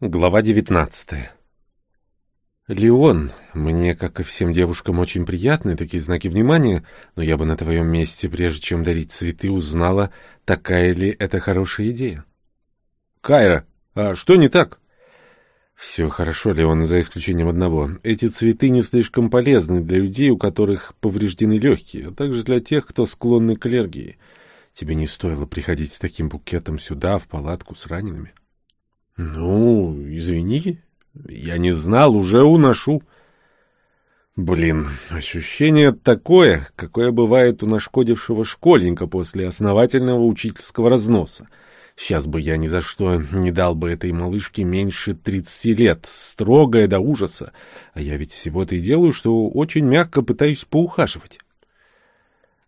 Глава девятнадцатая «Леон, мне, как и всем девушкам, очень приятны такие знаки внимания, но я бы на твоем месте, прежде чем дарить цветы, узнала, такая ли это хорошая идея». «Кайра, а что не так?» «Все хорошо, Леон, за исключением одного. Эти цветы не слишком полезны для людей, у которых повреждены легкие, а также для тех, кто склонны к аллергии. Тебе не стоило приходить с таким букетом сюда, в палатку с ранеными». Ну, извини, я не знал, уже уношу. Блин, ощущение такое, какое бывает у нашкодившего школьника после основательного учительского разноса. Сейчас бы я ни за что не дал бы этой малышке меньше тридцати лет, строгая до ужаса. А я ведь всего-то и делаю, что очень мягко пытаюсь поухаживать.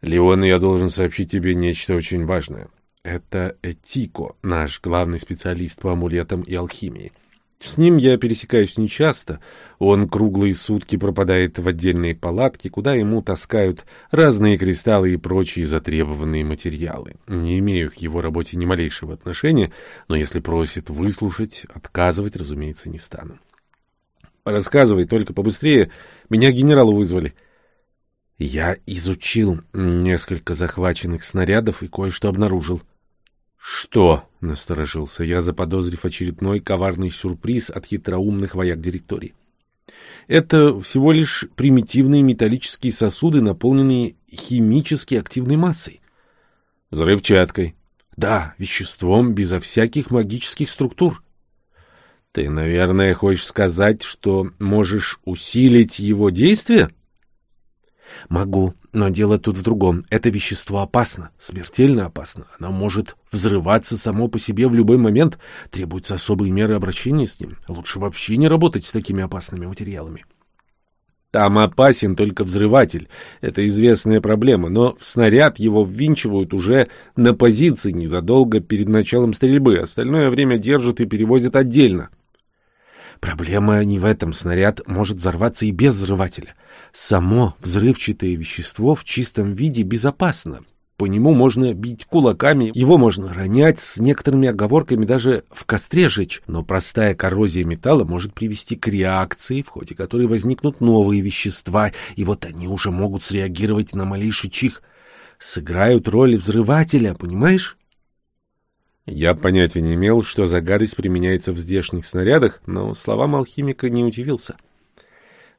Леон, я должен сообщить тебе нечто очень важное. Это Этико, наш главный специалист по амулетам и алхимии. С ним я пересекаюсь нечасто. Он круглые сутки пропадает в отдельные палатки, куда ему таскают разные кристаллы и прочие затребованные материалы. Не имею к его работе ни малейшего отношения, но если просит выслушать, отказывать, разумеется, не стану. Рассказывай, только побыстрее. Меня генералу вызвали. Я изучил несколько захваченных снарядов и кое-что обнаружил. «Что?» — насторожился я, заподозрив очередной коварный сюрприз от хитроумных вояк директории. «Это всего лишь примитивные металлические сосуды, наполненные химически активной массой». «Взрывчаткой». «Да, веществом безо всяких магических структур». «Ты, наверное, хочешь сказать, что можешь усилить его действие?» Могу, но дело тут в другом. Это вещество опасно, смертельно опасно. Оно может взрываться само по себе в любой момент. Требуются особые меры обращения с ним. Лучше вообще не работать с такими опасными материалами. Там опасен только взрыватель. Это известная проблема, но в снаряд его ввинчивают уже на позиции незадолго перед началом стрельбы. Остальное время держат и перевозят отдельно. Проблема не в этом. Снаряд может взорваться и без взрывателя. Само взрывчатое вещество в чистом виде безопасно. По нему можно бить кулаками, его можно ронять, с некоторыми оговорками даже в костре жечь, но простая коррозия металла может привести к реакции, в ходе которой возникнут новые вещества, и вот они уже могут среагировать на малейший чих. Сыграют роль взрывателя, понимаешь? Я понятия не имел, что за гадость применяется в здешних снарядах, но словам алхимика не удивился. —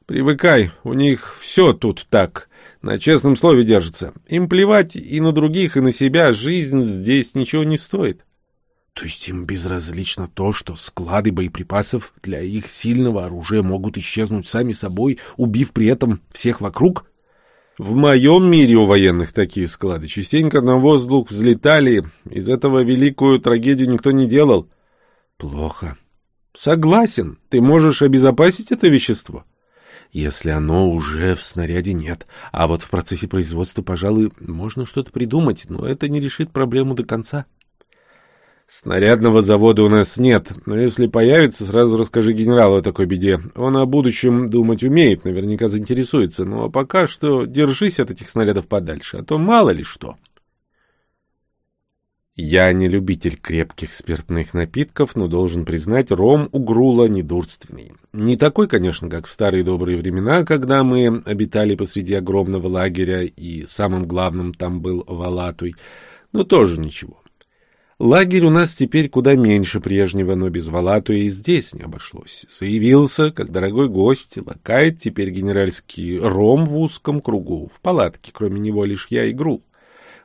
Привыкай, у них все тут так, на честном слове держится. Им плевать и на других, и на себя, жизнь здесь ничего не стоит. То есть им безразлично то, что склады боеприпасов для их сильного оружия могут исчезнуть сами собой, убив при этом всех вокруг? В моем мире у военных такие склады частенько на воздух взлетали, из этого великую трагедию никто не делал. Плохо. Согласен, ты можешь обезопасить это вещество? Если оно уже в снаряде нет. А вот в процессе производства, пожалуй, можно что-то придумать, но это не решит проблему до конца. Снарядного завода у нас нет, но если появится, сразу расскажи генералу о такой беде. Он о будущем думать умеет, наверняка заинтересуется, но пока что держись от этих снарядов подальше, а то мало ли что. Я не любитель крепких спиртных напитков, но должен признать, ром у Грула недурственный. Не такой, конечно, как в старые добрые времена, когда мы обитали посреди огромного лагеря, и самым главным там был Валатуй, но тоже ничего. Лагерь у нас теперь куда меньше прежнего, но без Валатуя и здесь не обошлось. Заявился, как дорогой гость, лакает теперь генеральский ром в узком кругу. В палатке, кроме него, лишь я и Грул.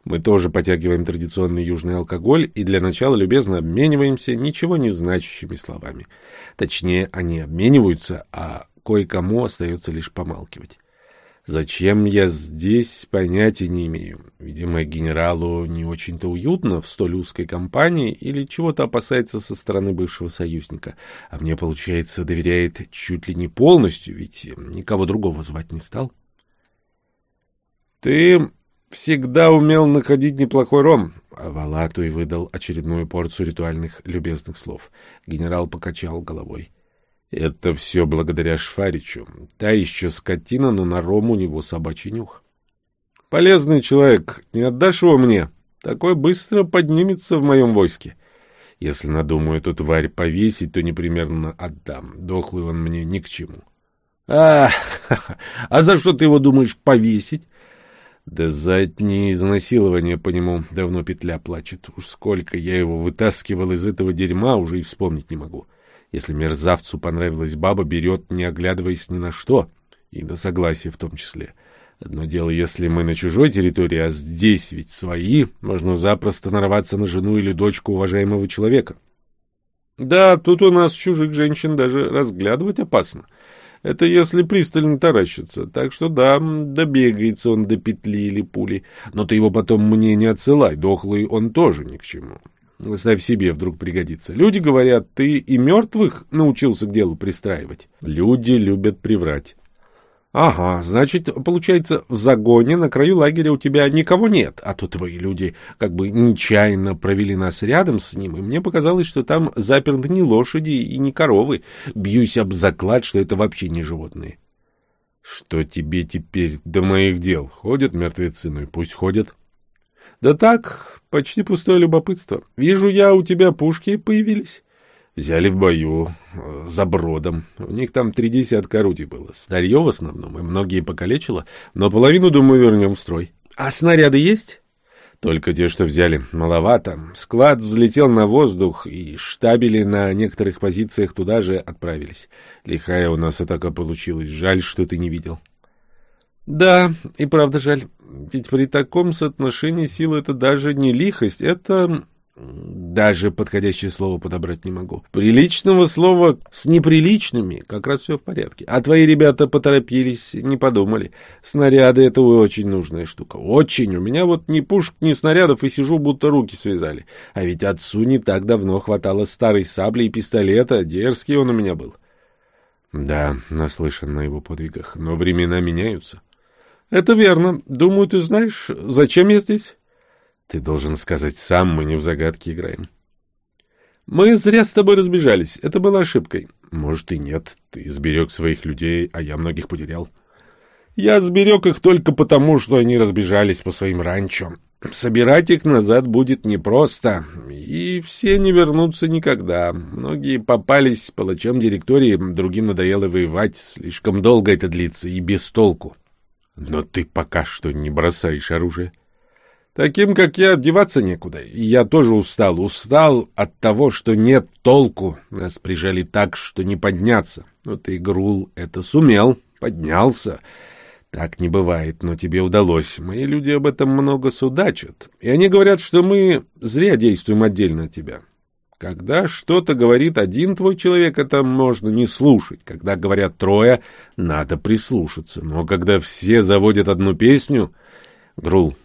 Мы тоже потягиваем традиционный южный алкоголь и для начала любезно обмениваемся ничего не значащими словами. Точнее, они обмениваются, а кое-кому остается лишь помалкивать. Зачем я здесь, понятия не имею. Видимо, генералу не очень-то уютно в столь узкой компании или чего-то опасается со стороны бывшего союзника. А мне, получается, доверяет чуть ли не полностью, ведь никого другого звать не стал. — Ты всегда умел находить неплохой ром. А Валатуй выдал очередную порцию ритуальных любезных слов. Генерал покачал головой. Это все благодаря Шфаричу. Та еще скотина, но на ром у него собачий нюх. Полезный человек, не отдашь его мне? Такой быстро поднимется в моем войске. Если надумаю эту тварь повесить, то непременно отдам. Дохлый он мне ни к чему. А, а за что ты его думаешь повесить? Да за изнасилование по нему давно петля плачет. Уж сколько я его вытаскивал из этого дерьма, уже и вспомнить не могу. Если мерзавцу понравилась баба, берет, не оглядываясь ни на что, и на согласие в том числе. Одно дело, если мы на чужой территории, а здесь ведь свои, можно запросто нарваться на жену или дочку уважаемого человека. Да, тут у нас чужих женщин даже разглядывать опасно. — это если пристально таращится. Так что да, добегается он до петли или пули. Но ты его потом мне не отсылай, дохлый он тоже ни к чему. Ставь себе, вдруг пригодится. Люди говорят, ты и мертвых научился к делу пристраивать. Люди любят приврать. Ага, значит, получается, в загоне на краю лагеря у тебя никого нет, а то твои люди как бы нечаянно провели нас рядом с ним, и мне показалось, что там заперты не лошади и не коровы. Бьюсь об заклад, что это вообще не животные. Что тебе теперь до моих дел? Ходят мертвецы, ну и пусть ходят. Да так, почти пустое любопытство. Вижу я, у тебя пушки появились. Взяли в бою, э, за бродом. У них там три десятка орудий было. Старье в основном, и многие покалечило, но половину, думаю, вернем в строй. А снаряды есть? Только те, что взяли. Маловато. Склад взлетел на воздух, и штабели на некоторых позициях туда же отправились. Лихая у нас атака получилась. Жаль, что ты не видел. Да, и правда жаль. Ведь при таком соотношении сил это даже не лихость, это даже подходящее слово подобрать не могу. Приличного слова с неприличными как раз все в порядке. А твои ребята поторопились, не подумали. Снаряды — это очень нужная штука. Очень. У меня вот ни пушек, ни снарядов, и сижу, будто руки связали. А ведь отцу не так давно хватало старой сабли и пистолета. Дерзкий он у меня был. Да, наслышан на его подвигах, но времена меняются. Это верно. Думаю, ты знаешь, зачем я здесь? Ты должен сказать сам, мы не в загадки играем. Мы зря с тобой разбежались. Это была ошибкой. Может и нет. Ты сберег своих людей, а я многих потерял. Я сберег их только потому, что они разбежались по своим ранчо. Собирать их назад будет непросто, и все не вернутся никогда. Многие попались палачам директории, другим надоело воевать, слишком долго это длится и без толку. Но ты пока что не бросаешь оружие. Таким, как я, деваться некуда. И я тоже устал. Устал от того, что нет толку. Нас прижали так, что не подняться. Но ты, Грул, это сумел. Поднялся. Так не бывает, но тебе удалось. Мои люди об этом много судачат. И они говорят, что мы зря действуем отдельно от тебя. Когда что-то говорит один твой человек, это можно не слушать. Когда говорят трое, надо прислушаться. Но когда все заводят одну песню... Грул,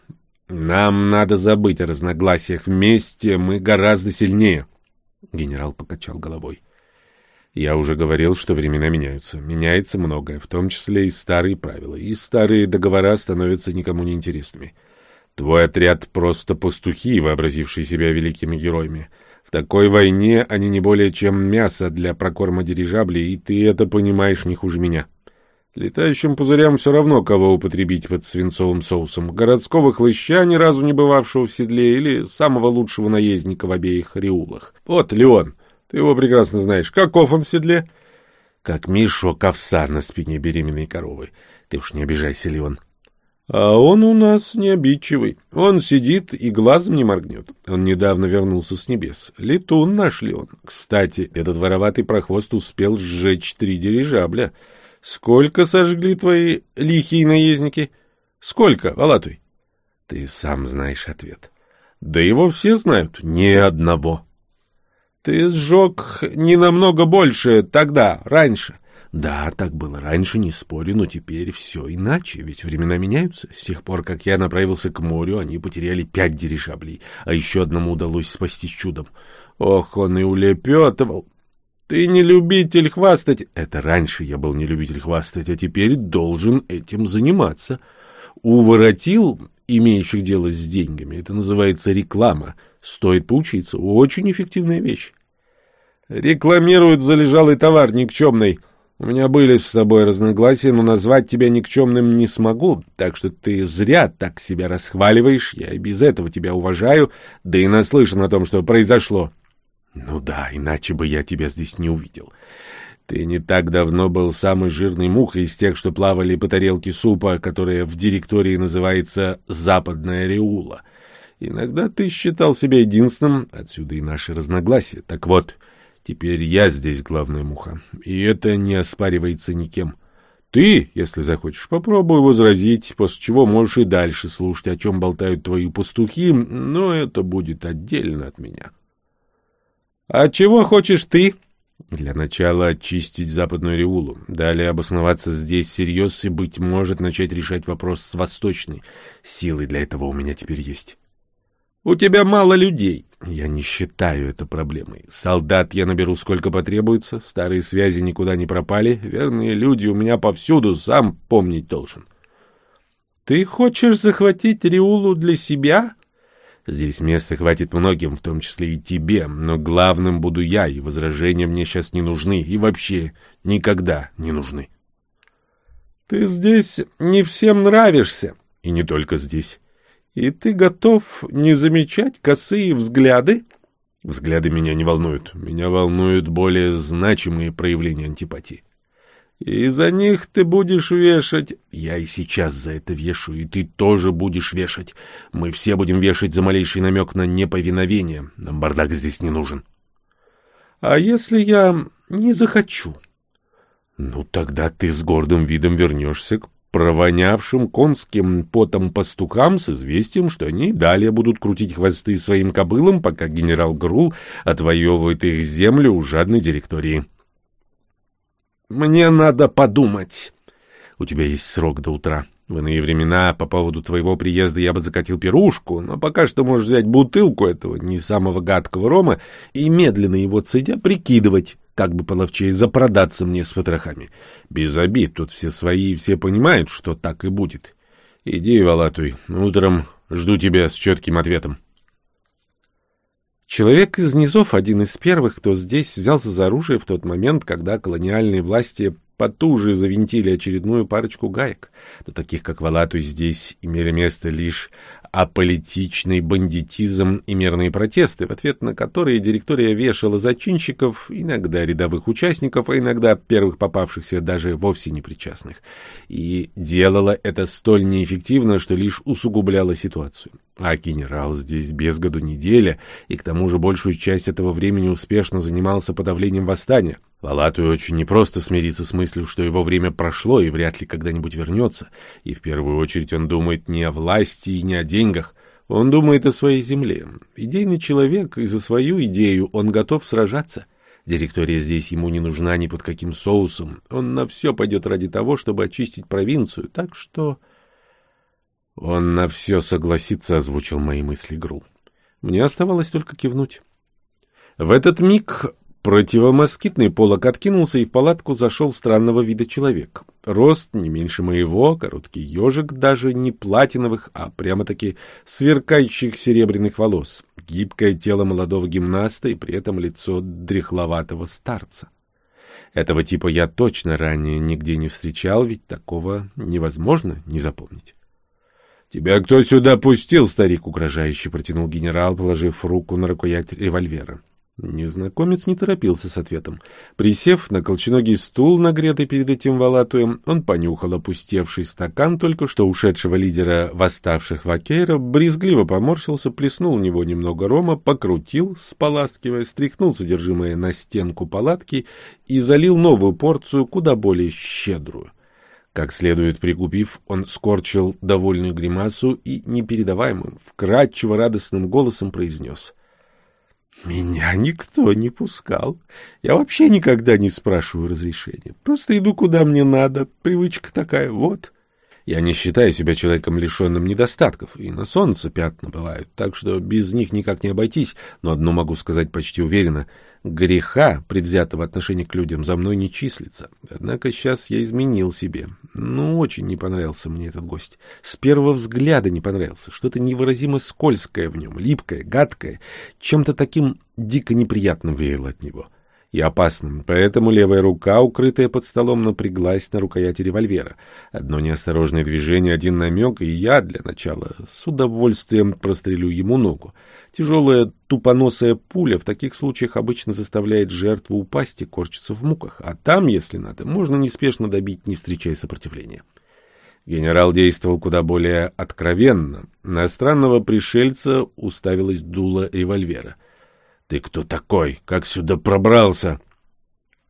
нам надо забыть о разногласиях. Вместе мы гораздо сильнее. Генерал покачал головой. Я уже говорил, что времена меняются. Меняется многое, в том числе и старые правила. И старые договора становятся никому не интересными. Твой отряд просто пастухи, вообразившие себя великими героями. В такой войне они не более чем мясо для прокорма дирижаблей, и ты это понимаешь не хуже меня. Летающим пузырям все равно, кого употребить под свинцовым соусом. Городского хлыща, ни разу не бывавшего в седле, или самого лучшего наездника в обеих реулах. Вот Леон, ты его прекрасно знаешь. Каков он в седле? Как мешок овса на спине беременной коровы. Ты уж не обижайся, Леон. А он у нас не обидчивый. Он сидит и глазом не моргнет. Он недавно вернулся с небес. Летун наш Леон. Кстати, этот вороватый прохвост успел сжечь три дирижабля — Сколько сожгли твои лихие наездники? Сколько, Валатуй? Ты сам знаешь ответ. Да его все знают, ни одного. Ты сжег не намного больше тогда, раньше. Да, так было раньше, не спорю, но теперь все иначе, ведь времена меняются. С тех пор, как я направился к морю, они потеряли пять дирижаблей, а еще одному удалось спастись чудом. Ох, он и улепетывал. Ты не любитель хвастать. Это раньше я был не любитель хвастать, а теперь должен этим заниматься. Уворотил имеющих дело с деньгами. Это называется реклама. Стоит поучиться. Очень эффективная вещь. Рекламируют залежалый товар никчемный. У меня были с тобой разногласия, но назвать тебя никчемным не смогу, так что ты зря так себя расхваливаешь. Я и без этого тебя уважаю, да и наслышан о том, что произошло. Ну да, иначе бы я тебя здесь не увидел. Ты не так давно был самой жирной мухой из тех, что плавали по тарелке супа, которая в директории называется «Западная Реула». Иногда ты считал себя единственным, отсюда и наши разногласия. Так вот, теперь я здесь главная муха, и это не оспаривается никем. Ты, если захочешь, попробуй возразить, после чего можешь и дальше слушать, о чем болтают твои пастухи, но это будет отдельно от меня. — А чего хочешь ты? Для начала очистить западную Реулу, далее обосноваться здесь всерьез и, быть может, начать решать вопрос с восточной. Силы для этого у меня теперь есть. У тебя мало людей. Я не считаю это проблемой. Солдат я наберу сколько потребуется, старые связи никуда не пропали, верные люди у меня повсюду, сам помнить должен. Ты хочешь захватить Реулу для себя? Здесь места хватит многим, в том числе и тебе, но главным буду я, и возражения мне сейчас не нужны, и вообще никогда не нужны. Ты здесь не всем нравишься, и не только здесь. И ты готов не замечать косые взгляды? Взгляды меня не волнуют. Меня волнуют более значимые проявления антипатии. И за них ты будешь вешать. Я и сейчас за это вешу, и ты тоже будешь вешать. Мы все будем вешать за малейший намек на неповиновение. Нам бардак здесь не нужен. А если я не захочу? Ну, тогда ты с гордым видом вернешься к провонявшим конским потом пастухам с известием, что они далее будут крутить хвосты своим кобылам, пока генерал Грул отвоевывает их землю у жадной директории. Мне надо подумать. У тебя есть срок до утра. В иные времена по поводу твоего приезда я бы закатил пирушку, но пока что можешь взять бутылку этого не самого гадкого рома и медленно его цедя прикидывать, как бы половчее запродаться мне с потрохами. Без обид, тут все свои и все понимают, что так и будет. Иди, Валатуй, утром жду тебя с четким ответом. Человек из низов, один из первых, кто здесь взялся за оружие в тот момент, когда колониальные власти потуже завинтили очередную парочку гаек. Но таких, как Валатуй, здесь имели место лишь аполитичный бандитизм и мирные протесты, в ответ на которые директория вешала зачинщиков, иногда рядовых участников, а иногда первых попавшихся даже вовсе непричастных. И делала это столь неэффективно, что лишь усугубляло ситуацию. А генерал здесь без году неделя, и к тому же большую часть этого времени успешно занимался подавлением восстания. Лалатую очень непросто смириться с мыслью, что его время прошло и вряд ли когда-нибудь вернется. И в первую очередь он думает не о власти и не о деньгах. Он думает о своей земле. Идейный человек, и за свою идею он готов сражаться. Директория здесь ему не нужна ни под каким соусом. Он на все пойдет ради того, чтобы очистить провинцию. Так что... Он на все согласится, озвучил мои мысли Грул. Мне оставалось только кивнуть. В этот миг Противомоскитный полок откинулся, и в палатку зашел странного вида человек. Рост не меньше моего, короткий ежик, даже не платиновых, а прямо-таки сверкающих серебряных волос, гибкое тело молодого гимнаста и при этом лицо дряхловатого старца. Этого типа я точно ранее нигде не встречал, ведь такого невозможно не запомнить. — Тебя кто сюда пустил? — старик угрожающе протянул генерал, положив руку на рукоять револьвера. Незнакомец не торопился с ответом. Присев на колченогий стул, нагретый перед этим валатуем, он понюхал опустевший стакан только что ушедшего лидера восставших вакейров, брезгливо поморщился, плеснул в него немного рома, покрутил, споласкивая, стряхнул содержимое на стенку палатки и залил новую порцию, куда более щедрую. Как следует прикупив, он скорчил довольную гримасу и непередаваемым, вкрадчиво радостным голосом произнес — меня никто не пускал. Я вообще никогда не спрашиваю разрешения. Просто иду, куда мне надо. Привычка такая, вот. Я не считаю себя человеком, лишенным недостатков, и на солнце пятна бывают, так что без них никак не обойтись, но одно могу сказать почти уверенно — греха, предвзятого отношения к людям, за мной не числится. Однако сейчас я изменил себе. Ну, очень не понравился мне этот гость. С первого взгляда не понравился. Что-то невыразимо скользкое в нем, липкое, гадкое, чем-то таким дико неприятным веяло от него. И опасным, поэтому левая рука, укрытая под столом, напряглась на рукояти револьвера. Одно неосторожное движение, один намек, и я, для начала, с удовольствием прострелю ему ногу. Тяжелая тупоносая пуля в таких случаях обычно заставляет жертву упасть и корчиться в муках, а там, если надо, можно неспешно добить, не встречая сопротивления. Генерал действовал куда более откровенно. На странного пришельца уставилось дуло револьвера. Ты кто такой? Как сюда пробрался?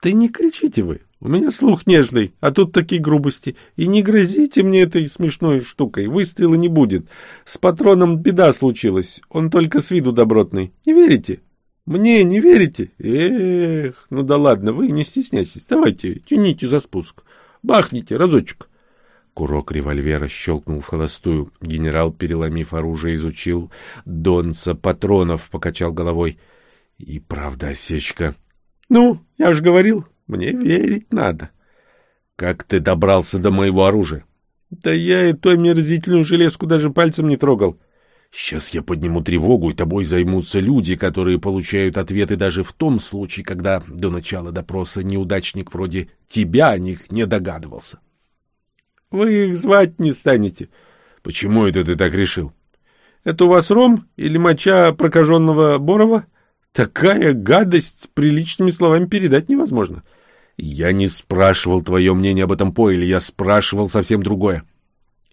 Ты не кричите вы. У меня слух нежный, а тут такие грубости. И не грозите мне этой смешной штукой. Выстрела не будет. С патроном беда случилась. Он только с виду добротный. Не верите? Мне не верите? Эх, ну да ладно, вы не стесняйтесь. Давайте, тяните за спуск. Бахните разочек. Курок револьвера щелкнул в холостую. Генерал, переломив оружие, изучил донца патронов, покачал головой — и правда осечка. Ну, я же говорил, мне верить надо. Как ты добрался до моего оружия? Да я эту омерзительную железку даже пальцем не трогал. Сейчас я подниму тревогу, и тобой займутся люди, которые получают ответы даже в том случае, когда до начала допроса неудачник вроде тебя о них не догадывался. Вы их звать не станете. Почему это ты так решил? Это у вас ром или моча прокаженного Борова? Такая гадость приличными словами передать невозможно. Я не спрашивал твое мнение об этом пойле, я спрашивал совсем другое.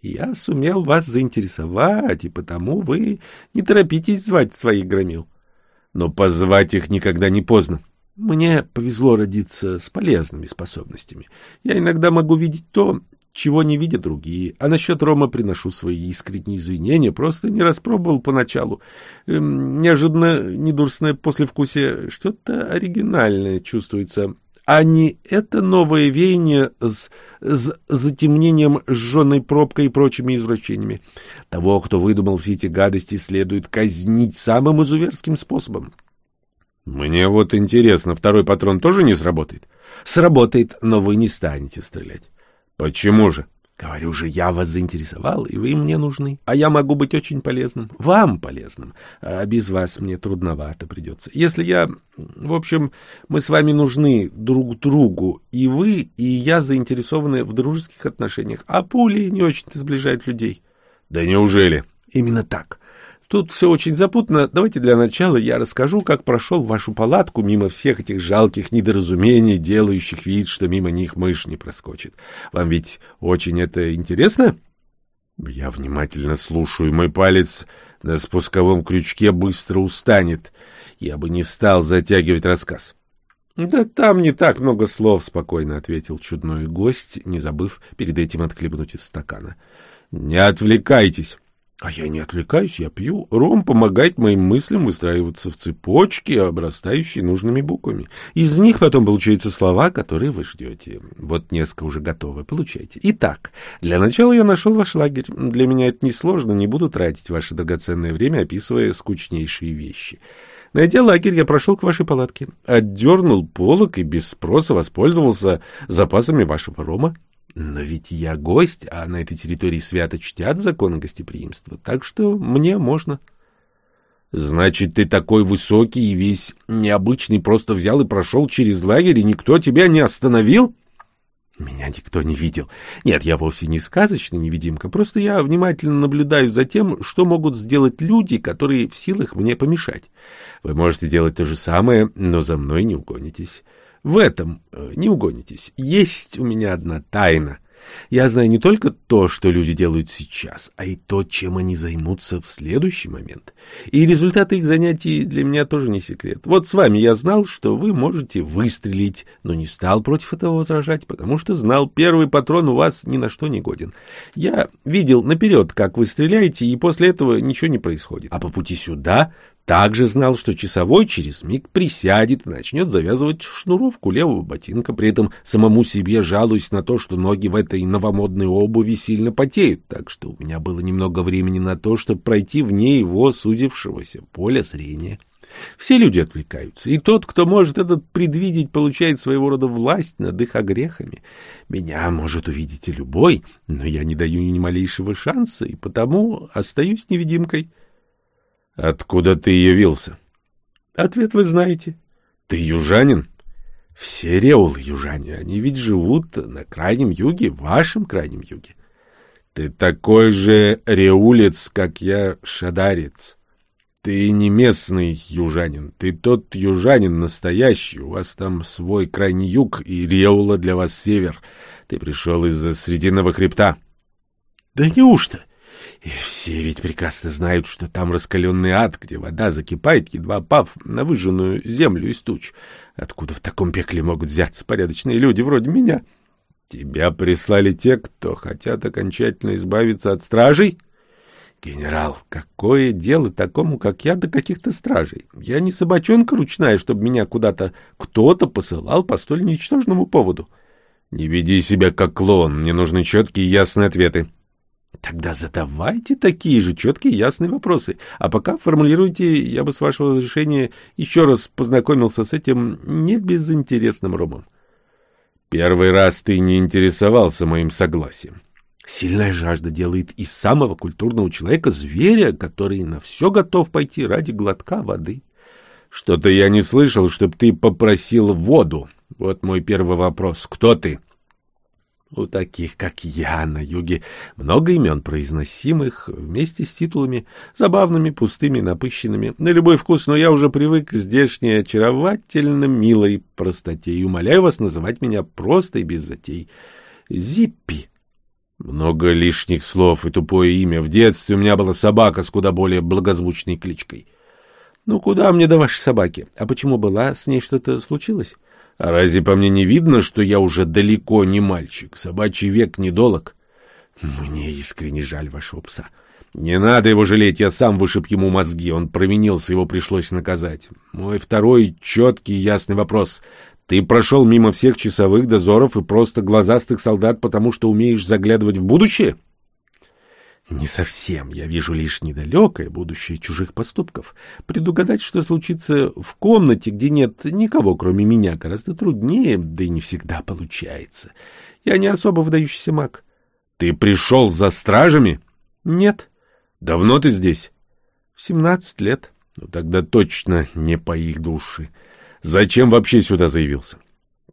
Я сумел вас заинтересовать, и потому вы не торопитесь звать своих громил. Но позвать их никогда не поздно. Мне повезло родиться с полезными способностями. Я иногда могу видеть то, чего не видят другие. А насчет Рома приношу свои искренние извинения, просто не распробовал поначалу. Эм, неожиданно недурственное послевкусие, что-то оригинальное чувствуется. А не это новое веяние с, с затемнением, сжженной пробкой и прочими извращениями. Того, кто выдумал все эти гадости, следует казнить самым изуверским способом. Мне вот интересно, второй патрон тоже не сработает? Сработает, но вы не станете стрелять. Почему же? Говорю же, я вас заинтересовал, и вы мне нужны. А я могу быть очень полезным. Вам полезным. А без вас мне трудновато придется. Если я... В общем, мы с вами нужны друг другу. И вы, и я заинтересованы в дружеских отношениях. А пули не очень-то сближают людей. Да неужели? Именно так. Тут все очень запутанно. Давайте для начала я расскажу, как прошел вашу палатку мимо всех этих жалких недоразумений, делающих вид, что мимо них мышь не проскочит. Вам ведь очень это интересно? Я внимательно слушаю. Мой палец на спусковом крючке быстро устанет. Я бы не стал затягивать рассказ. — Да там не так много слов, — спокойно ответил чудной гость, не забыв перед этим отхлебнуть из стакана. — Не отвлекайтесь. А я не отвлекаюсь, я пью. Ром помогает моим мыслям выстраиваться в цепочки, обрастающие нужными буквами. Из них потом получаются слова, которые вы ждете. Вот несколько уже готовы, получайте. Итак, для начала я нашел ваш лагерь. Для меня это несложно, не буду тратить ваше драгоценное время, описывая скучнейшие вещи. Найдя лагерь, я прошел к вашей палатке, отдернул полок и без спроса воспользовался запасами вашего рома. Но ведь я гость, а на этой территории свято чтят законы гостеприимства, так что мне можно. Значит, ты такой высокий и весь необычный просто взял и прошел через лагерь, и никто тебя не остановил? Меня никто не видел. Нет, я вовсе не сказочный невидимка, просто я внимательно наблюдаю за тем, что могут сделать люди, которые в силах мне помешать. Вы можете делать то же самое, но за мной не угонитесь. В этом э, не угонитесь. Есть у меня одна тайна. Я знаю не только то, что люди делают сейчас, а и то, чем они займутся в следующий момент. И результаты их занятий для меня тоже не секрет. Вот с вами я знал, что вы можете выстрелить, но не стал против этого возражать, потому что знал, первый патрон у вас ни на что не годен. Я видел наперед, как вы стреляете, и после этого ничего не происходит. А по пути сюда также знал, что часовой через миг присядет и начнет завязывать шнуровку левого ботинка, при этом самому себе жалуясь на то, что ноги в этой новомодной обуви сильно потеют, так что у меня было немного времени на то, чтобы пройти вне его сузившегося поля зрения. Все люди отвлекаются, и тот, кто может этот предвидеть, получает своего рода власть над их огрехами. Меня может увидеть и любой, но я не даю ни малейшего шанса, и потому остаюсь невидимкой. Откуда ты явился? Ответ вы знаете. Ты южанин? Все реулы южане, они ведь живут на крайнем юге, вашем крайнем юге. Ты такой же реулец, как я шадарец. Ты не местный южанин, ты тот южанин настоящий, у вас там свой крайний юг и реула для вас север. Ты пришел из-за Срединного хребта. Да неужто? И все ведь прекрасно знают, что там раскаленный ад, где вода закипает, едва пав на выжженную землю из туч. Откуда в таком пекле могут взяться порядочные люди вроде меня? Тебя прислали те, кто хотят окончательно избавиться от стражей? Генерал, какое дело такому, как я, до каких-то стражей? Я не собачонка ручная, чтобы меня куда-то кто-то посылал по столь ничтожному поводу. Не веди себя как клон, мне нужны четкие и ясные ответы. Тогда задавайте такие же четкие и ясные вопросы. А пока формулируйте, я бы с вашего разрешения еще раз познакомился с этим небезынтересным ромом. Первый раз ты не интересовался моим согласием. Сильная жажда делает из самого культурного человека зверя, который на все готов пойти ради глотка воды. Что-то я не слышал, чтоб ты попросил воду. Вот мой первый вопрос. Кто ты? У таких, как я, на юге много имен произносимых, вместе с титулами, забавными, пустыми, напыщенными, на любой вкус, но я уже привык к здешней очаровательно милой простоте и умоляю вас называть меня просто и без затей. Зиппи. Много лишних слов и тупое имя. В детстве у меня была собака с куда более благозвучной кличкой. Ну, куда мне до вашей собаки? А почему была? С ней что-то случилось? А разве по мне не видно, что я уже далеко не мальчик? Собачий век недолог. Мне искренне жаль вашего пса. Не надо его жалеть, я сам вышиб ему мозги. Он провинился, его пришлось наказать. Мой второй четкий ясный вопрос. Ты прошел мимо всех часовых дозоров и просто глазастых солдат, потому что умеешь заглядывать в будущее? — не совсем. Я вижу лишь недалекое будущее чужих поступков. Предугадать, что случится в комнате, где нет никого, кроме меня, гораздо труднее, да и не всегда получается. Я не особо выдающийся маг. Ты пришел за стражами? Нет. Давно ты здесь? Семнадцать лет. Ну тогда точно не по их душе. Зачем вообще сюда заявился?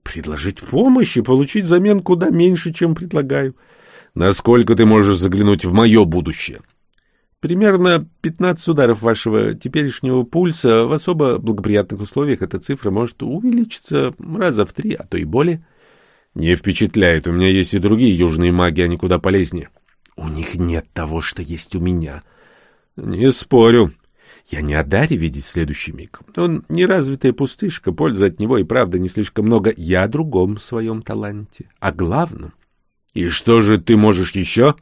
Предложить помощь и получить взамен куда меньше, чем предлагаю. — Насколько ты можешь заглянуть в мое будущее? Примерно 15 ударов вашего теперешнего пульса в особо благоприятных условиях эта цифра может увеличиться раза в три, а то и более. Не впечатляет. У меня есть и другие южные маги, они куда полезнее. У них нет того, что есть у меня. Не спорю. Я не о Даре видеть следующий миг. Он неразвитая пустышка, пользы от него и правда не слишком много. Я о другом своем таланте, о главном — и что же ты можешь еще?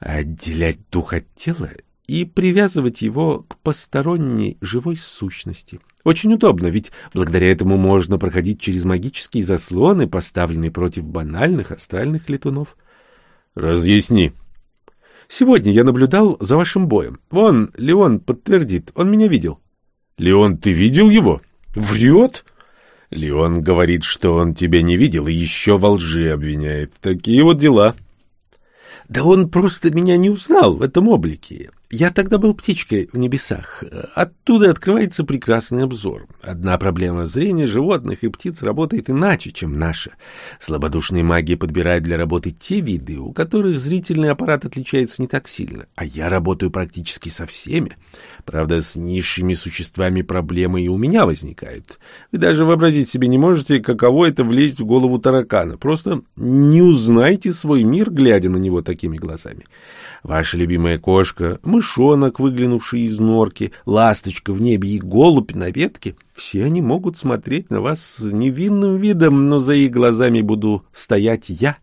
Отделять дух от тела и привязывать его к посторонней живой сущности. Очень удобно, ведь благодаря этому можно проходить через магические заслоны, поставленные против банальных астральных летунов. Разъясни. Сегодня я наблюдал за вашим боем. Вон, Леон подтвердит, он меня видел. Леон, ты видел его? Врет? — Леон говорит, что он тебя не видел и еще во лжи обвиняет. Такие вот дела. Да он просто меня не узнал в этом облике. Я тогда был птичкой в небесах. Оттуда открывается прекрасный обзор. Одна проблема зрения животных и птиц работает иначе, чем наша. Слабодушные маги подбирают для работы те виды, у которых зрительный аппарат отличается не так сильно. А я работаю практически со всеми. Правда, с низшими существами проблемы и у меня возникают. Вы даже вообразить себе не можете, каково это влезть в голову таракана. Просто не узнайте свой мир, глядя на него такими глазами. Ваша любимая кошка, мышонок, выглянувший из норки, ласточка в небе и голубь на ветке — все они могут смотреть на вас с невинным видом, но за их глазами буду стоять я.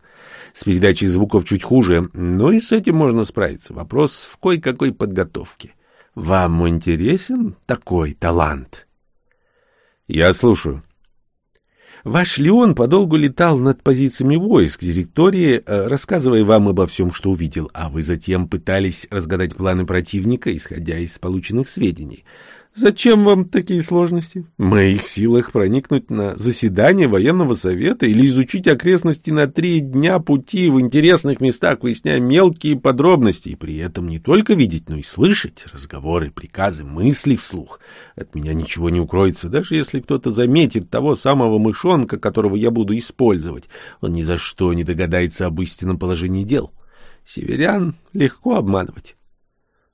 С передачей звуков чуть хуже, но и с этим можно справиться. Вопрос в кое-какой подготовке. Вам интересен такой талант? Я слушаю. Ваш Леон подолгу летал над позициями войск директории, э, рассказывая вам обо всем, что увидел, а вы затем пытались разгадать планы противника, исходя из полученных сведений. Зачем вам такие сложности? В моих силах проникнуть на заседание военного совета или изучить окрестности на три дня пути в интересных местах, выясняя мелкие подробности, и при этом не только видеть, но и слышать разговоры, приказы, мысли вслух. От меня ничего не укроется, даже если кто-то заметит того самого мышонка, которого я буду использовать. Он ни за что не догадается об истинном положении дел. Северян легко обманывать.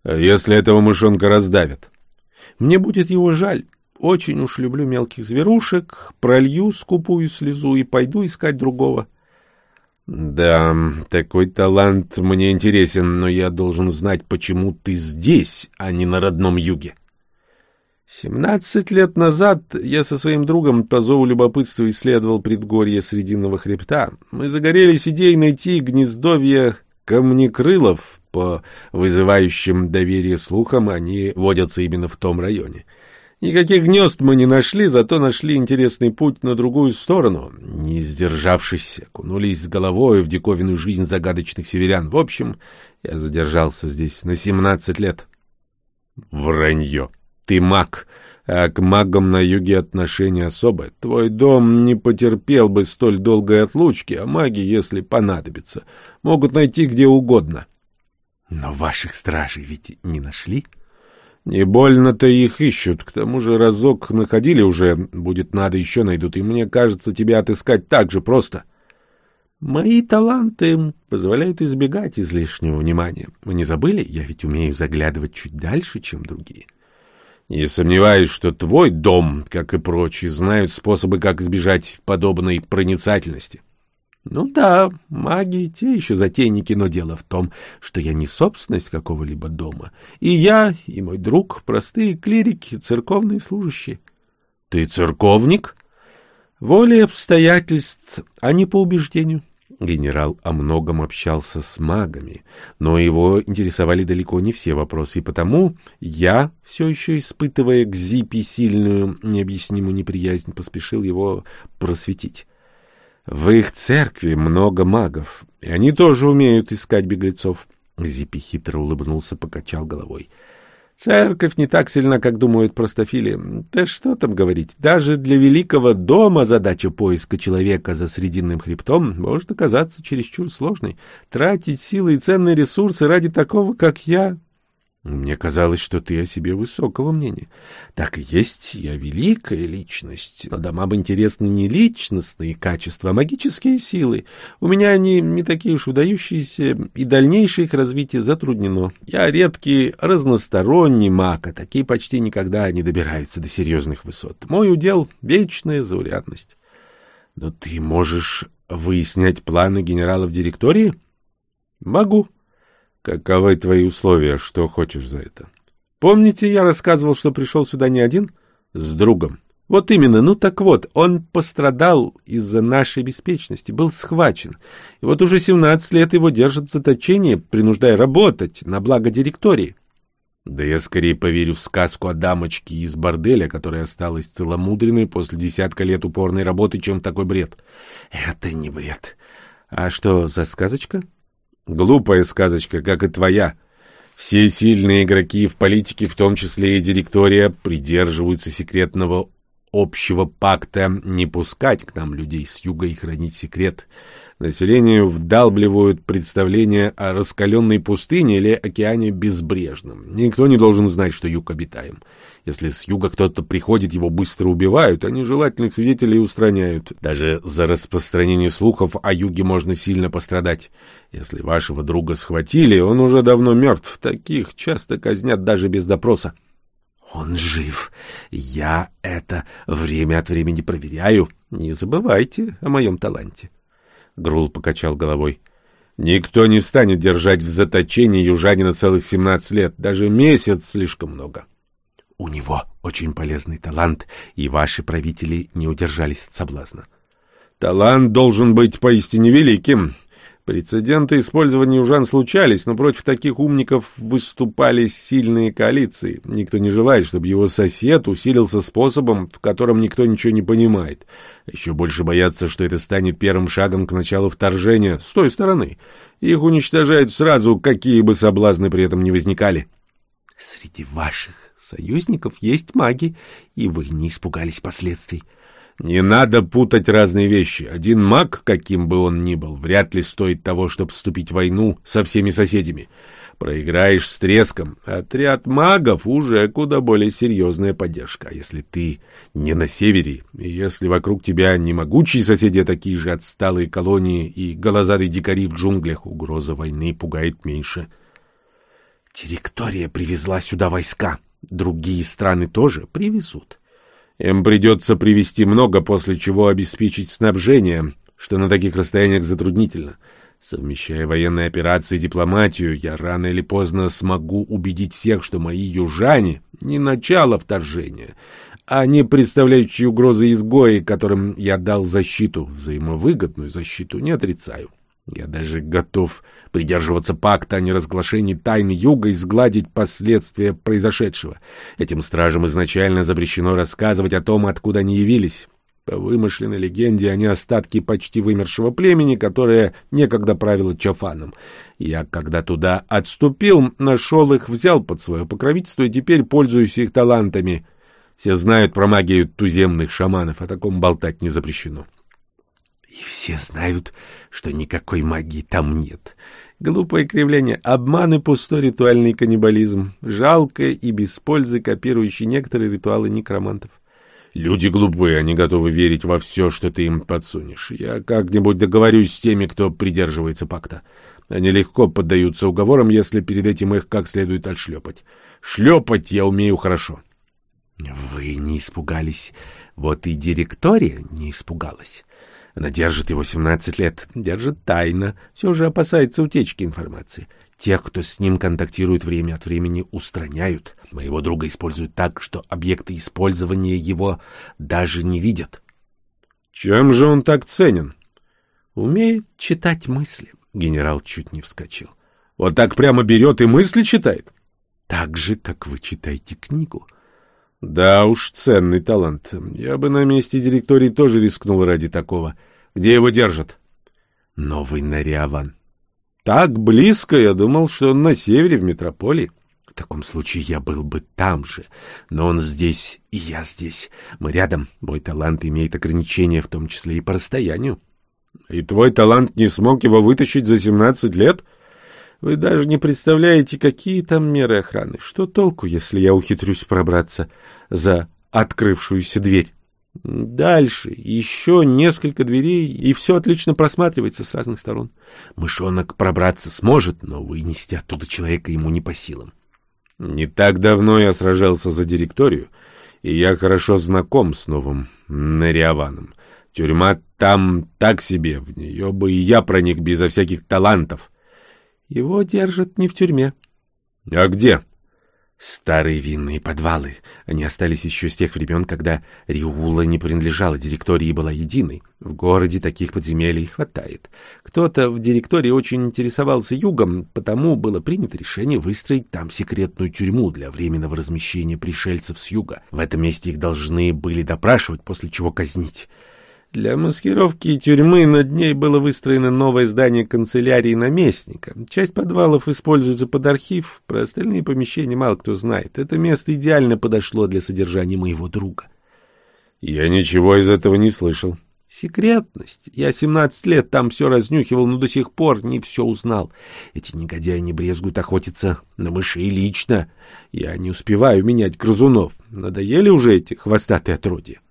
А если этого мышонка раздавят? Мне будет его жаль. Очень уж люблю мелких зверушек, пролью скупую слезу и пойду искать другого. Да, такой талант мне интересен, но я должен знать, почему ты здесь, а не на родном юге. Семнадцать лет назад я со своим другом по зову любопытства исследовал предгорье Срединного хребта. Мы загорелись идеей найти гнездовье камнекрылов, по вызывающим доверие слухам, они водятся именно в том районе. Никаких гнезд мы не нашли, зато нашли интересный путь на другую сторону. Не сдержавшись, окунулись с головой в диковинную жизнь загадочных северян. В общем, я задержался здесь на семнадцать лет. Вранье. Ты маг, а к магам на юге отношение особое. Твой дом не потерпел бы столь долгой отлучки, а маги, если понадобится, могут найти где угодно. Но ваших стражей ведь не нашли? Не больно-то их ищут. К тому же разок находили уже, будет надо еще найдут, и мне кажется, тебя отыскать так же просто. Мои таланты позволяют избегать излишнего внимания. Вы не забыли? Я ведь умею заглядывать чуть дальше, чем другие. Не сомневаюсь, что твой дом, как и прочие, знают способы, как избежать подобной проницательности. — ну да, маги те еще затейники, но дело в том, что я не собственность какого-либо дома. И я, и мой друг — простые клирики, церковные служащие. Ты церковник? Волей обстоятельств, а не по убеждению. Генерал о многом общался с магами, но его интересовали далеко не все вопросы, и потому я, все еще испытывая к Зипе сильную необъяснимую неприязнь, поспешил его просветить. В их церкви много магов, и они тоже умеют искать беглецов. Зипи хитро улыбнулся, покачал головой. Церковь не так сильна, как думают простофили. Да что там говорить, даже для великого дома задача поиска человека за Срединным хребтом может оказаться чересчур сложной. Тратить силы и ценные ресурсы ради такого, как я, мне казалось, что ты о себе высокого мнения. Так и есть, я великая личность, но домам интересны не личностные качества, а магические силы. У меня они не такие уж выдающиеся, и дальнейшее их развитие затруднено. Я редкий разносторонний маг, а такие почти никогда не добираются до серьезных высот. Мой удел — вечная заурядность. Но ты можешь выяснять планы генерала в директории? Могу. Каковы твои условия? Что хочешь за это? Помните, я рассказывал, что пришел сюда не один? С другом. Вот именно, ну так вот, он пострадал из-за нашей беспечности, был схвачен. И вот уже 17 лет его держат в заточении, принуждая работать на благо директории. Да я скорее поверю в сказку о дамочке из борделя, которая осталась целомудренной после десятка лет упорной работы, чем такой бред. Это не бред. А что за сказочка? Глупая сказочка, как и твоя. Все сильные игроки в политике, в том числе и директория, придерживаются секретного общего пакта не пускать к нам людей с юга и хранить секрет. Населению вдалбливают представление о раскаленной пустыне или океане безбрежном. Никто не должен знать, что юг обитаем. Если с юга кто-то приходит, его быстро убивают, а нежелательных свидетелей устраняют. Даже за распространение слухов о юге можно сильно пострадать. Если вашего друга схватили, он уже давно мертв. Таких часто казнят даже без допроса. Он жив. Я это время от времени проверяю. Не забывайте о моем таланте. Грул покачал головой. Никто не станет держать в заточении южанина целых семнадцать лет. Даже месяц слишком много. У него очень полезный талант, и ваши правители не удержались от соблазна. Талант должен быть поистине великим. Прецеденты использования южан случались, но против таких умников выступали сильные коалиции. Никто не желает, чтобы его сосед усилился способом, в котором никто ничего не понимает. Еще больше боятся, что это станет первым шагом к началу вторжения с той стороны. Их уничтожают сразу, какие бы соблазны при этом не возникали. Среди ваших союзников есть маги, и вы не испугались последствий. Не надо путать разные вещи. Один маг, каким бы он ни был, вряд ли стоит того, чтобы вступить в войну со всеми соседями. Проиграешь с треском. Отряд магов уже куда более серьезная поддержка. А если ты не на севере, и если вокруг тебя не могучие соседи, а такие же отсталые колонии и голозадые дикари в джунглях, угроза войны пугает меньше. Директория привезла сюда войска. Другие страны тоже привезут. Им придется привезти много, после чего обеспечить снабжение, что на таких расстояниях затруднительно. Совмещая военные операции и дипломатию, я рано или поздно смогу убедить всех, что мои южане — не начало вторжения, а не представляющие угрозы изгои, которым я дал защиту, взаимовыгодную защиту, не отрицаю. Я даже готов придерживаться пакта о неразглашении тайны Юга и сгладить последствия произошедшего. Этим стражам изначально запрещено рассказывать о том, откуда они явились. По вымышленной легенде они остатки почти вымершего племени, которое некогда правило Чафаном. Я, когда туда отступил, нашел их, взял под свое покровительство и теперь пользуюсь их талантами. Все знают про магию туземных шаманов, о таком болтать не запрещено. И все знают, что никакой магии там нет. Глупое кривление, обман и пустой ритуальный каннибализм, жалкое и без пользы копирующий некоторые ритуалы некромантов. Люди глупые, они готовы верить во все, что ты им подсунешь. Я как-нибудь договорюсь с теми, кто придерживается пакта. Они легко поддаются уговорам, если перед этим их как следует отшлепать. Шлепать я умею хорошо. Вы не испугались. Вот и директория не испугалась. Она держит его 17 лет, держит тайно, все же опасается утечки информации. Тех, кто с ним контактирует время от времени, устраняют. Моего друга используют так, что объекты использования его даже не видят. Чем же он так ценен? Умеет читать мысли. Генерал чуть не вскочил. Вот так прямо берет и мысли читает? Так же, как вы читаете книгу. Да уж, ценный талант. Я бы на месте директории тоже рискнул ради такого. Где его держат? Новый Нариаван. Так близко, я думал, что он на севере, в метрополии. В таком случае я был бы там же. Но он здесь, и я здесь. Мы рядом. Мой талант имеет ограничения, в том числе и по расстоянию. И твой талант не смог его вытащить за семнадцать лет? — вы даже не представляете, какие там меры охраны. Что толку, если я ухитрюсь пробраться за открывшуюся дверь? Дальше еще несколько дверей, и все отлично просматривается с разных сторон. Мышонок пробраться сможет, но вынести оттуда человека ему не по силам. Не так давно я сражался за директорию, и я хорошо знаком с новым Нариаваном. Тюрьма там так себе, в нее бы и я проник безо всяких талантов. Его держат не в тюрьме. — А где? — Старые винные подвалы. Они остались еще с тех времен, когда Риула не принадлежала директории и была единой. В городе таких подземелий хватает. Кто-то в директории очень интересовался югом, потому было принято решение выстроить там секретную тюрьму для временного размещения пришельцев с юга. В этом месте их должны были допрашивать, после чего казнить. Для маскировки тюрьмы над ней было выстроено новое здание канцелярии наместника. Часть подвалов используется под архив, про остальные помещения мало кто знает. Это место идеально подошло для содержания моего друга. Я ничего из этого не слышал. Секретность. Я 17 лет там все разнюхивал, но до сих пор не все узнал. Эти негодяи не брезгуют охотиться на мышей лично. Я не успеваю менять грызунов. Надоели уже эти хвостатые отродья.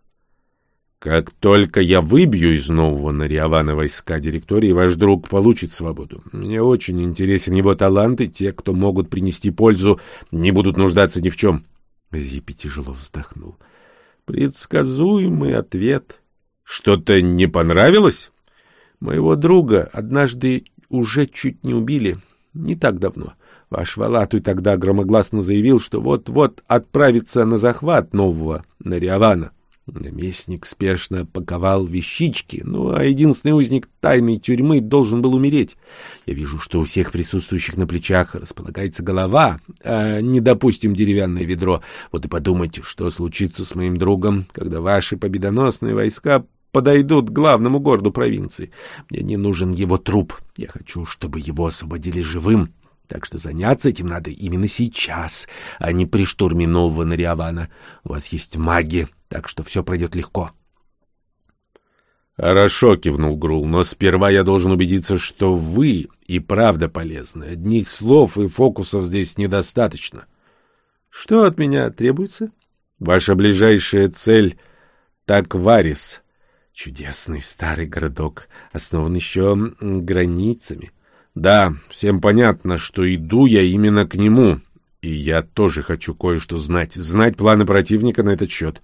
Как только я выбью из нового Нариавана войска директории, ваш друг получит свободу. Мне очень интересен его талант, и те, кто могут принести пользу, не будут нуждаться ни в чем. Зипи тяжело вздохнул. Предсказуемый ответ. Что-то не понравилось? Моего друга однажды уже чуть не убили. Не так давно. Ваш Валатуй тогда громогласно заявил, что вот-вот отправится на захват нового Нариавана. Наместник спешно паковал вещички, ну а единственный узник тайной тюрьмы должен был умереть. Я вижу, что у всех присутствующих на плечах располагается голова, а не, допустим, деревянное ведро. Вот и подумайте, что случится с моим другом, когда ваши победоносные войска подойдут к главному городу провинции. Мне не нужен его труп. Я хочу, чтобы его освободили живым. Так что заняться этим надо именно сейчас, а не при штурме нового Нариавана. У вас есть маги, так что все пройдет легко. «Хорошо», — кивнул Грул, — «но сперва я должен убедиться, что вы и правда полезны. Одних слов и фокусов здесь недостаточно». «Что от меня требуется?» «Ваша ближайшая цель — Такварис». Чудесный старый городок, основан еще границами. Да, всем понятно, что иду я именно к нему, и я тоже хочу кое-что знать, знать планы противника на этот счет.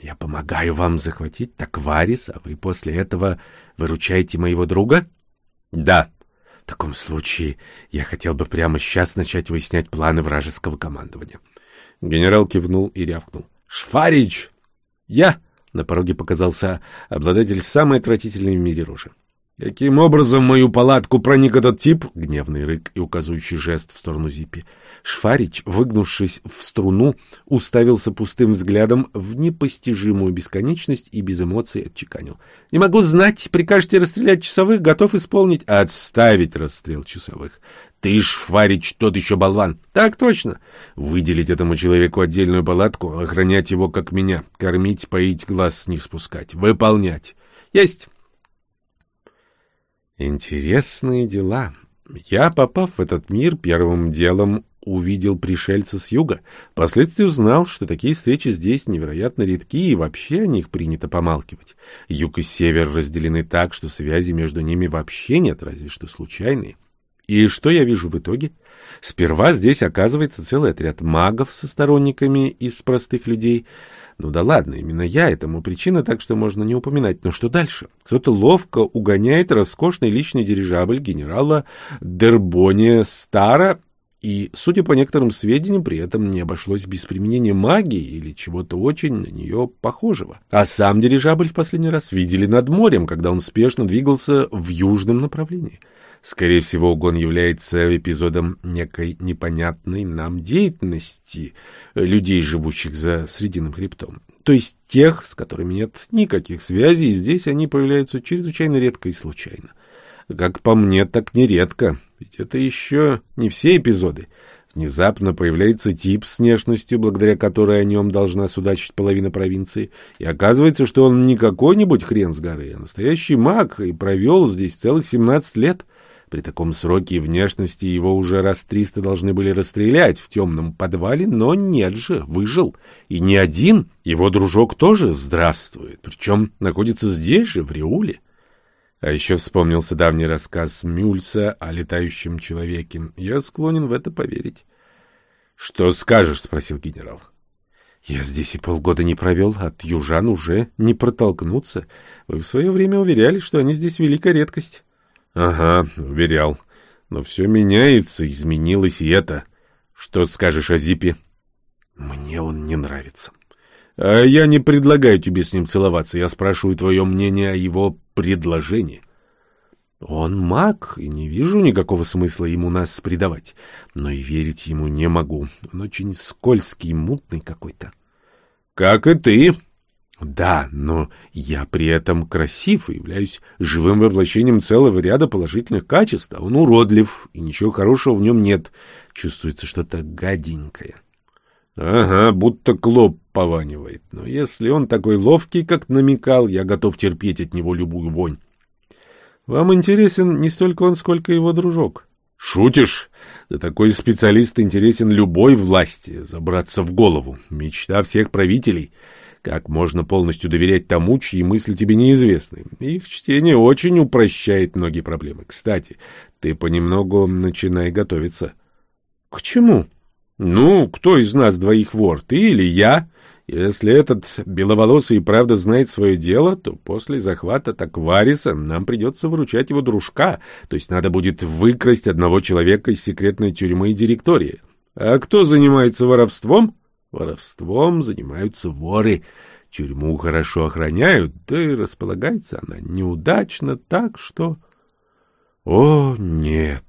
Я помогаю вам захватить Такварис, а вы после этого выручаете моего друга? Да. В таком случае я хотел бы прямо сейчас начать выяснять планы вражеского командования. Генерал кивнул и рявкнул. Шфарич! Я! На пороге показался обладатель самой отвратительной в мире рожи. Каким образом в мою палатку проник этот тип? Гневный рык и указывающий жест в сторону Зипи. Шфарич, выгнувшись в струну, уставился пустым взглядом в непостижимую бесконечность и без эмоций отчеканил. — Не могу знать, прикажете расстрелять часовых, готов исполнить. — Отставить расстрел часовых. Ты, Шфарич, тот еще болван. Так точно. Выделить этому человеку отдельную палатку, охранять его, как меня, кормить, поить, глаз не спускать, выполнять. Есть. Интересные дела. Я, попав в этот мир, первым делом увидел пришельца с юга. Впоследствии узнал, что такие встречи здесь невероятно редки, и вообще о них принято помалкивать. Юг и север разделены так, что связи между ними вообще нет, разве что случайные. И что я вижу в итоге? Сперва здесь оказывается целый отряд магов со сторонниками из простых людей — ну да ладно, именно я этому причина, так что можно не упоминать. Но что дальше? Кто-то ловко угоняет роскошный личный дирижабль генерала Дербония Стара, и, судя по некоторым сведениям, при этом не обошлось без применения магии или чего-то очень на нее похожего. А сам дирижабль в последний раз видели над морем, когда он спешно двигался в южном направлении. Скорее всего, угон является эпизодом некой непонятной нам деятельности людей, живущих за Срединным хребтом. То есть тех, с которыми нет никаких связей, и здесь они появляются чрезвычайно редко и случайно. Как по мне, так нередко, ведь это еще не все эпизоды. Внезапно появляется тип с внешностью, благодаря которой о нем должна судачить половина провинции, и оказывается, что он не какой-нибудь хрен с горы, а настоящий маг, и провел здесь целых семнадцать лет. При таком сроке и внешности его уже раз триста должны были расстрелять в темном подвале, но нет же, выжил. И не один, его дружок тоже здравствует, причем находится здесь же, в Риуле. А еще вспомнился давний рассказ Мюльса о летающем человеке. Я склонен в это поверить. — Что скажешь? — спросил генерал. — Я здесь и полгода не провел, от южан уже не протолкнуться. Вы в свое время уверяли, что они здесь великая редкость. — Ага, уверял. Но все меняется, изменилось и это. Что скажешь о Зипе? — Мне он не нравится. — А я не предлагаю тебе с ним целоваться. Я спрашиваю твое мнение о его предложении. — Он маг, и не вижу никакого смысла ему нас предавать. Но и верить ему не могу. Он очень скользкий, мутный какой-то. — Как и ты, да, но я при этом красив и являюсь живым воплощением целого ряда положительных качеств, а он уродлив, и ничего хорошего в нем нет. Чувствуется что-то гаденькое. Ага, будто клоп пованивает. Но если он такой ловкий, как намекал, я готов терпеть от него любую вонь. Вам интересен не столько он, сколько его дружок. Шутишь? Да такой специалист интересен любой власти. Забраться в голову. Мечта всех правителей — как можно полностью доверять тому, чьи мысли тебе неизвестны? Их чтение очень упрощает многие проблемы. Кстати, ты понемногу начинай готовиться. — К чему? — Ну, кто из нас двоих вор, ты или я? Если этот беловолосый и правда знает свое дело, то после захвата Таквариса нам придется выручать его дружка, то есть надо будет выкрасть одного человека из секретной тюрьмы и директории. А кто занимается воровством? Воровством занимаются воры. Тюрьму хорошо охраняют, да и располагается она неудачно, так что... О, нет,